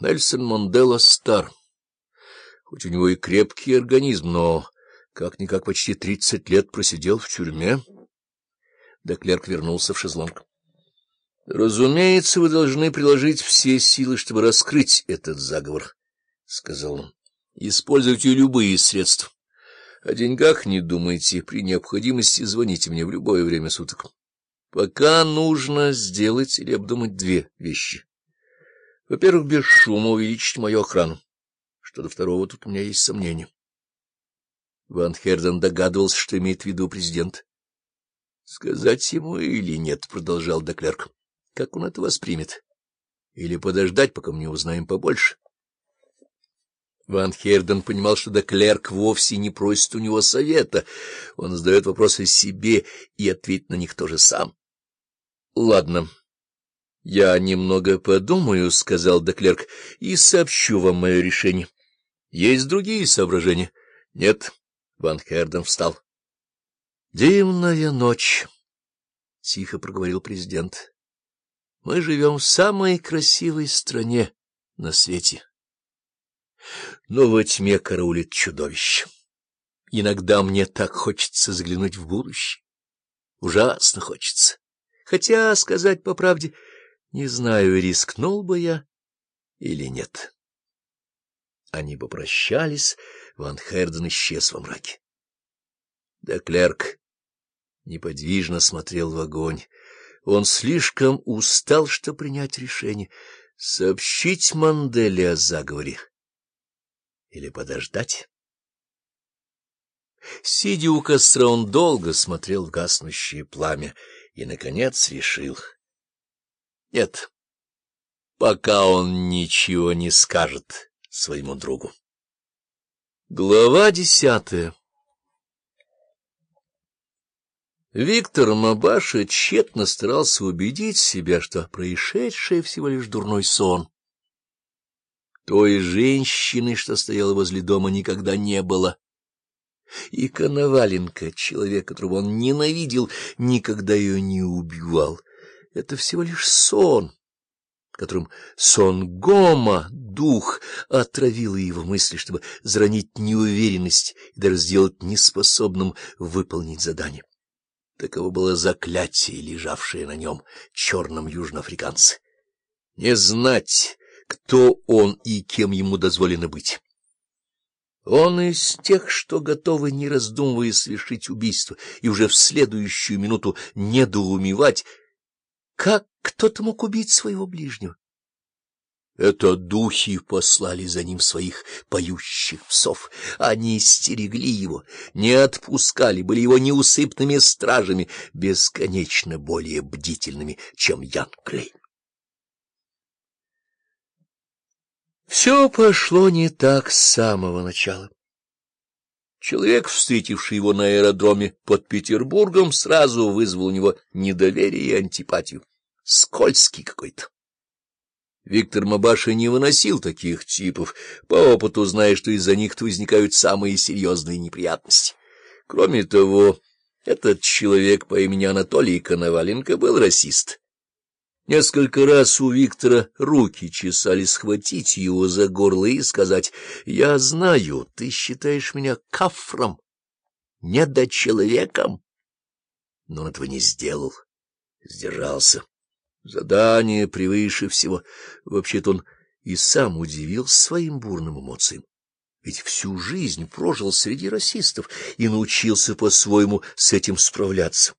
Нельсон Мандела стар. Хоть у него и крепкий организм, но как-никак почти тридцать лет просидел в тюрьме. Деклерк вернулся в шезлонг. — Разумеется, вы должны приложить все силы, чтобы раскрыть этот заговор, — сказал он. — Используйте любые средства. О деньгах не думайте, при необходимости звоните мне в любое время суток. Пока нужно сделать или обдумать две вещи. Во-первых, без шума увеличить мою охрану. Что до второго, тут у меня есть сомнения. Ван Херден догадывался, что имеет в виду президент. — Сказать ему или нет, — продолжал Деклерк. — Как он это воспримет? Или подождать, пока мы не узнаем побольше? Ван Херден понимал, что Деклерк вовсе не просит у него совета. Он задает вопросы себе и ответит на них тоже сам. — Ладно. — Я немного подумаю, — сказал Деклерк, — и сообщу вам мое решение. Есть другие соображения? — Нет. Ван Херден встал. — Дивная ночь, — тихо проговорил президент. — Мы живем в самой красивой стране на свете. Но во тьме караулит чудовище. Иногда мне так хочется заглянуть в будущее. Ужасно хочется. Хотя, сказать по правде, не знаю, рискнул бы я или нет. Они попрощались, Ван Херден исчез во мраке. Деклерк неподвижно смотрел в огонь. Он слишком устал, чтобы принять решение. Сообщить Манделе о заговоре или подождать? Сидя у костра, он долго смотрел в гаснущее пламя и, наконец, решил. Нет, пока он ничего не скажет своему другу. Глава десятая Виктор Мабаша тщетно старался убедить себя, что происшедшее всего лишь дурной сон. Той женщины, что стояла возле дома, никогда не было. И Коноваленко, человек, которого он ненавидел, никогда ее не убивал. Это всего лишь сон, которым сон Гома, дух, отравил его мысли, чтобы заронить неуверенность и даже сделать неспособным выполнить задание. Таково было заклятие, лежавшее на нем, черном южноафриканце. Не знать кто он и кем ему дозволено быть. Он из тех, что готовы, не раздумывая, совершить убийство и уже в следующую минуту недоумевать, как кто-то мог убить своего ближнего. Это духи послали за ним своих поющих псов. Они стерегли его, не отпускали, были его неусыпными стражами, бесконечно более бдительными, чем Ян Клей. Все пошло не так с самого начала. Человек, встретивший его на аэродроме под Петербургом, сразу вызвал у него недоверие и антипатию. Скользкий какой-то. Виктор Мабаша не выносил таких типов, по опыту зная, что из-за них возникают самые серьезные неприятности. Кроме того, этот человек по имени Анатолий Коноваленко был расист. Несколько раз у Виктора руки чесали схватить его за горло и сказать, «Я знаю, ты считаешь меня кафром, недочеловеком». Но он этого не сделал, сдержался. Задание превыше всего. Вообще-то он и сам удивился своим бурным эмоциям. Ведь всю жизнь прожил среди расистов и научился по-своему с этим справляться.